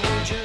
was, would you?